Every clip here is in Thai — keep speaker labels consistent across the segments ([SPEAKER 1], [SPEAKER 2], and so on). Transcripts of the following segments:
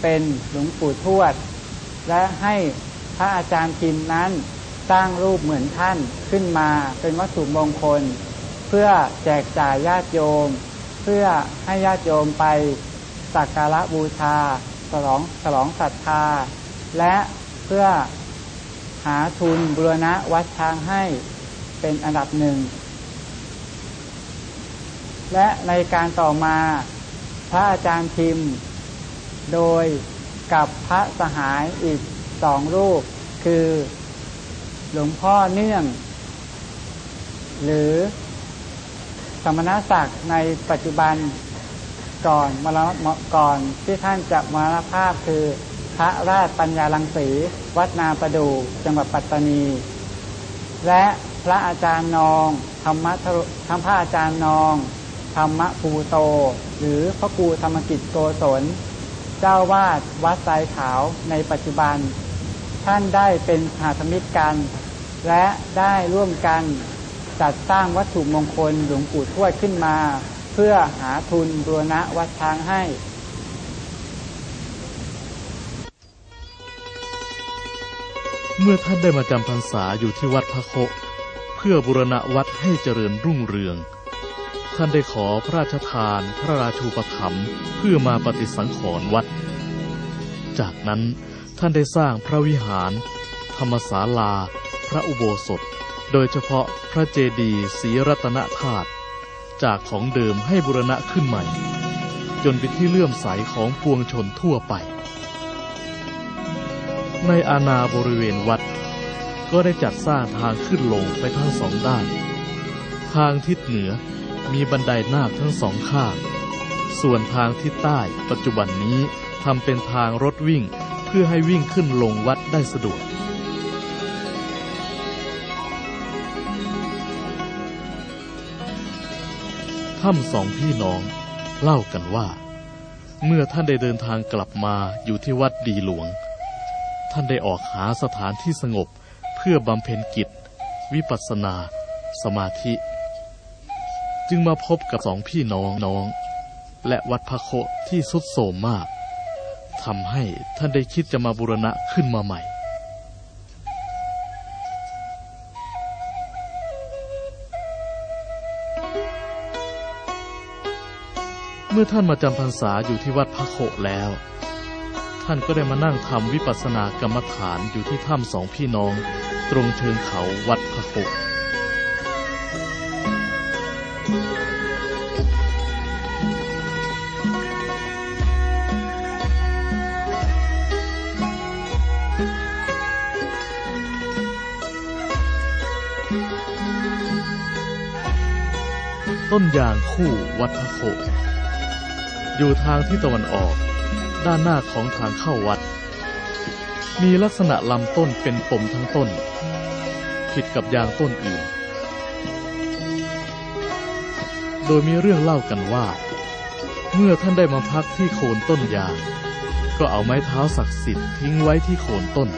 [SPEAKER 1] เป็นหลวงปู่ทวด และให้พระอาจารย์พิมนั้นสร้างรูปเหมือนท่านขึ้นมาเป็นวัตถุมงคล เพื่อแจกจ่ายญาติโยม เพื่อให้ญาติโยมไปสักการะบูชาฉลองฉลองศรัทธา และเพื่อหาทุนบุรณะวัดช้างให้เป็นอันดับหนึ่ง และในการต่อมาพระอาจารย์พิมพ์ โดยกับพระสหายอีกสองรูป คือหลวงพ่อเนื่อง หรือสมณศักดิ์ในปัจจุบันก่อนมรณก่อนที่ท่านจะมรณภาพคือพระราชปัญญาลังสี วัดนาประดูจังหวัดปัตตานี และพระอาจารย์นองธรรมะทั้งพระอาจารย์นอง ธรรมะภูโต หรือพระครูธรรมกิจโกศล เจ้าวาดวัดไซขาวในปัจจุบัน ท่านได้เป็นหาธมิตรกัน และได้ร่วมกันจัดสร้างวัตถุมงคลหลวงปู่ทวดขึ้นมา เพื่อหาทุนบูรณะวัดช้างให้
[SPEAKER 2] เมื่อท่านได้มาจำพรรษาอยู่ที่วัดพระโค เพื่อบุรณะวัดให้เจริญรุ่งเรือง ท่านได้ขอพระราชทานพระราชูปถัมภ์เพื่อมาปฏิสังขรณ์วัด จากนั้นท่านได้สร้างพระวิหาร ธรรมศาลา พระอุโบสถ โดยเฉพาะพระเจดีย์ศรีรัตนธาตุจากของเดิมให้บุรณะขึ้นใหม่ จนเป็นที่เลื่อมใสของปวงชนทั่วไป ในอาณาบริเวณวัด ก็ได้จัดสร้างทางขึ้นลงไปทั้งสองด้าน ทางทิศเหนือ มีบันไดนาคทั้งสองข้าง ส่วนทางทิศใต้ปัจจุบันนี้ทำเป็นทางรถวิ่งเพื่อให้วิ่งขึ้นลงวัดได้สะดวก ถ้ำสองพี่น้องเล่ากันว่า เมื่อท่านได้เดินทางกลับมาอยู่ที่วัดดีหลวง ท่านได้ออกหาสถานที่สงบเพื่อบำเพ็ญกิจ วิปัสสนา สมาธิ จึงมาพบกับสองพี่น้องน้อง และวัดพระโคที่สุดโสมมากทำให้ท่านได้คิดจะมาบูรณะขึ้นมาใหม่ เมื่อท่านมาจำพรรษาอยู่ที่วัดพระโคแล้ว ท่านก็ได้มานั่งทำวิปัสสนากรรมฐานอยู่ที่ถ้ำสองพี่น้อง ตรงเชิงเขาวัดพระโค ต้นยางคู่วัดพระโคอยู่ทางที่ตะวันออก ด้านหน้าของทางเข้าวัด มีลักษณะลำต้นเป็นปมทั้งต้น ผิดกับยางต้นอื่น โดยมีเรื่องเล่ากันว่า เมื่อท่านได้มาพักที่โคนต้นยาง ก็เอาไม้เท้าศักดิ์สิทธิ์ทิ้งไว้ที่โคนต้น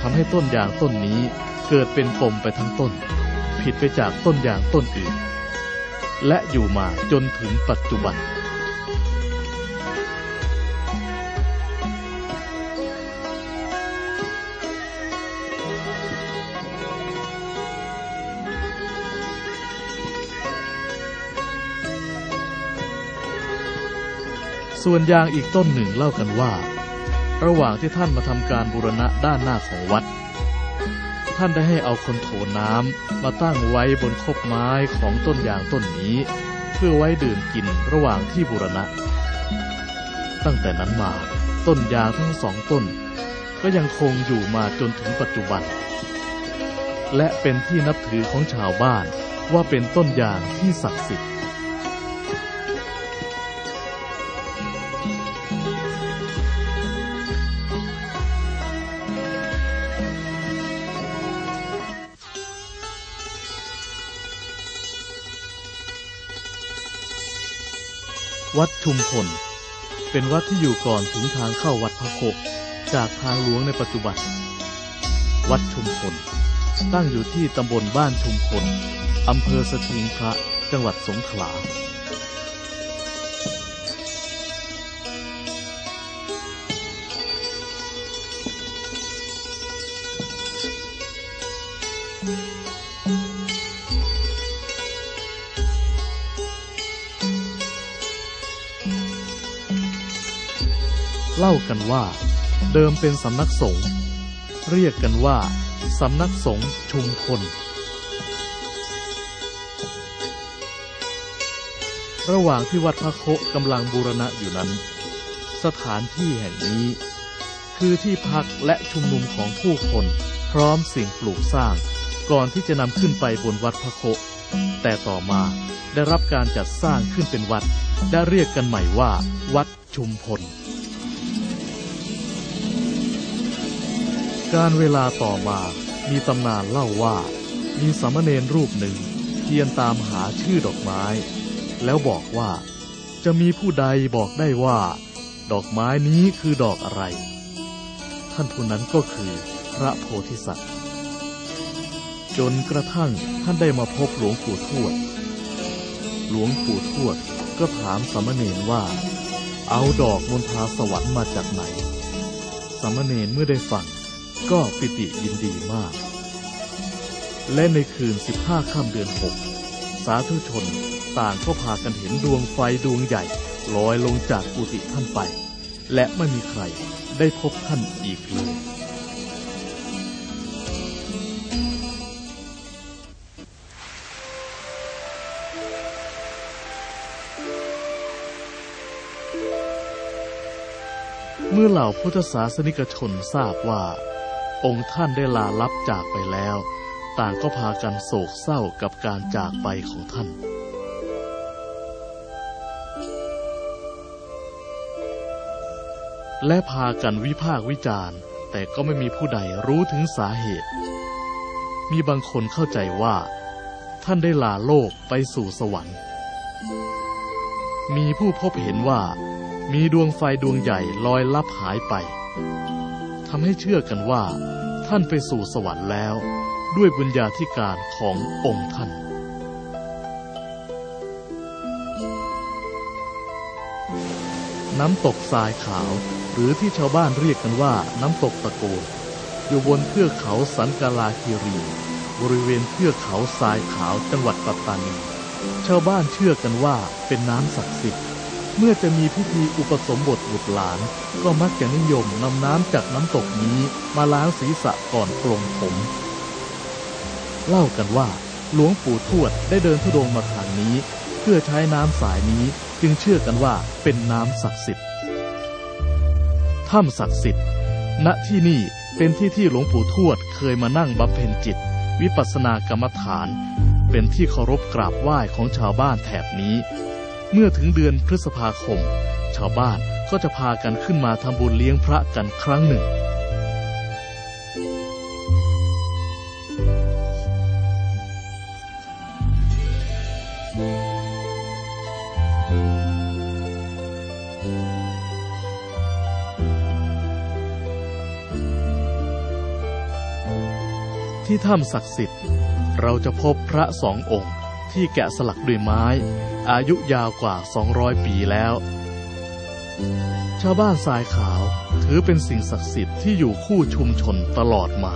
[SPEAKER 2] ทำให้ต้นยางต้นนี้เกิดเป็นปมไปทั้งต้น ผิดไปจากต้นยางต้นอื่น และอยู่มาจนถึงปัจจุบัน ส่วนยางอีกต้นหนึ่งเล่ากันว่า ระหว่างที่ท่านมาทำการบูรณะด้านหน้าของวัด ท่านได้ให้เอาคนโถน้ำมาตั้งไว้บนคบไม้ของต้นยางต้นนี้ เพื่อไว้ดื่มกินระหว่างที่บูรณะ ตั้งแต่นั้นมาต้นยางทั้งสองต้น ก็ยังคงอยู่มาจนถึงปัจจุบัน และเป็นที่นับถือของชาวบ้านว่าเป็นต้นยางที่ศักดิ์สิทธิ์ วัดชุมพล เป็นวัดที่อยู่ก่อนถึงทางเข้าวัดพระโคกจากทางหลวงในปัจจุบัน วัดชุมพล ตั้งอยู่ที่ตำบลบ้านชุมพลอำเภอสถิงพระจังหวัดสงขลาうん。 เล่ากันว่า เดิมเป็นสำนักสงฆ์เรียกกันว่า สำนักสงฆ์ชุมพล ระหว่างที่วัดพระโคกำลังบูรณะอยู่นั้น สถานที่แห่งนี้ คือที่พักและชุมนุมของผู้คนพร้อมสิ่งปลูกสร้าง ก่อนที่จะนำขึ้นไปบนวัดพระโคแต่ต่อมาได้รับการจัดสร้างขึ้นเป็นวัด ได้เรียกกันใหม่ว่า วัดชุมพล การเวลาต่อมามีตำนานเล่าว่า มีสามเณรรูปหนึ่งเทียนตามหาชื่อดอกไม้ แล้วบอกว่า จะมีผู้ใดบอกได้ว่า ดอกไม้นี้คือดอกอะไร ท่านผู้นั้นก็คือพระโพธิสัตว์ จนกระทั่งท่านได้มาพบหลวงปู่ทวด หลวงปู่ทวดก็ถามสามเณรว่า เอาดอกมณฑาสวรรค์มาจากไหนสามเณรเมื่อได้ฟัง ก็ปิติยินดีมาก และในคืนสิบห้าค่ำเดือนหกสาธุชนต่างก็พากันเห็นดวงไฟดวงใหญ่ลอยลงจากกุฏิท่านไป และไม่มีใครได้พบท่านอีกเลยเมื่อเหล่าพุทธศาสนิกชนทราบว่า องค์ท่านได้ลาลับจากไปแล้ว ต่างก็พากันโศกเศร้ากับการจากไปของท่าน และพากันวิพากษ์วิจารณ์ แต่ก็ไม่มีผู้ใดรู้ถึงสาเหตุ มีบางคนเข้าใจว่า ท่านได้ลาโลกไปสู่สวรรค์ มีผู้พบเห็นว่า มีดวงไฟดวงใหญ่ลอยลับหายไป ทำให้เชื่อกันว่า ท่านไปสู่สวรรค์แล้ว ด้วยบุญญาธิการขององค์ท่าน น้ำตกทรายขาว หรือที่ชาวบ้านเรียกกันว่าน้ำตกตะโกนอยู่บนเทือกเขาสันกาลาคีรี บริเวณเทือกเขาทรายขาวจังหวัดปัตตานี ชาวบ้านเชื่อกันว่าเป็นน้ำศักดิ์สิทธิ์ เมื่อจะมีพิธีอุปสมบทบุตรหลาน ก็มักจะนิยมนำน้ำจากน้ำตกนี้มาล้างศีรษะก่อนปลงผม เล่ากันว่า หลวงปู่ทวดได้เดินทุดงมาทางนี้ เพื่อใช้น้ำสายนี้จึงเชื่อกันว่าเป็นน้ำศักดิ์สิทธิ์ถ้ำศักดิ์สิทธิ์ ณที่นี่เป็นที่ที่หลวงปู่ทวดเคยมานั่งบำเพ็ญจิต วิปัสสนากรรมฐาน เป็นที่เคารพกราบไหว้ของชาวบ้านแถบนี้ เมื่อถึงเดือนพฤษภาคม ชาวบ้านก็จะพากันขึ้นมาทำบุญเลี้ยงพระกันครั้งหนึ่ง ที่ถ้ำศักดิ์สิทธิ์ เราจะพบพระสององค์ ที่แกะสลักด้วยไม้ อายุยาวกว่า 200 ปีแล้ว ชาวบ้านทรายขาวถือเป็นสิ่งศักดิ์สิทธิ์ที่อยู่คู่ชุมชนตลอดมา